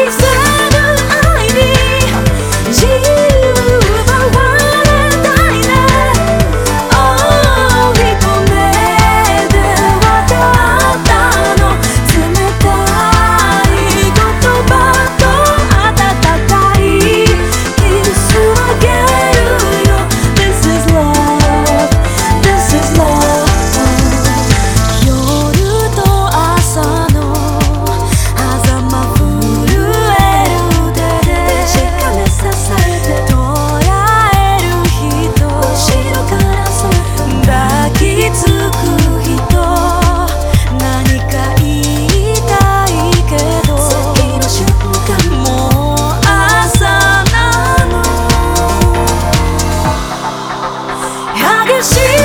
It's out. she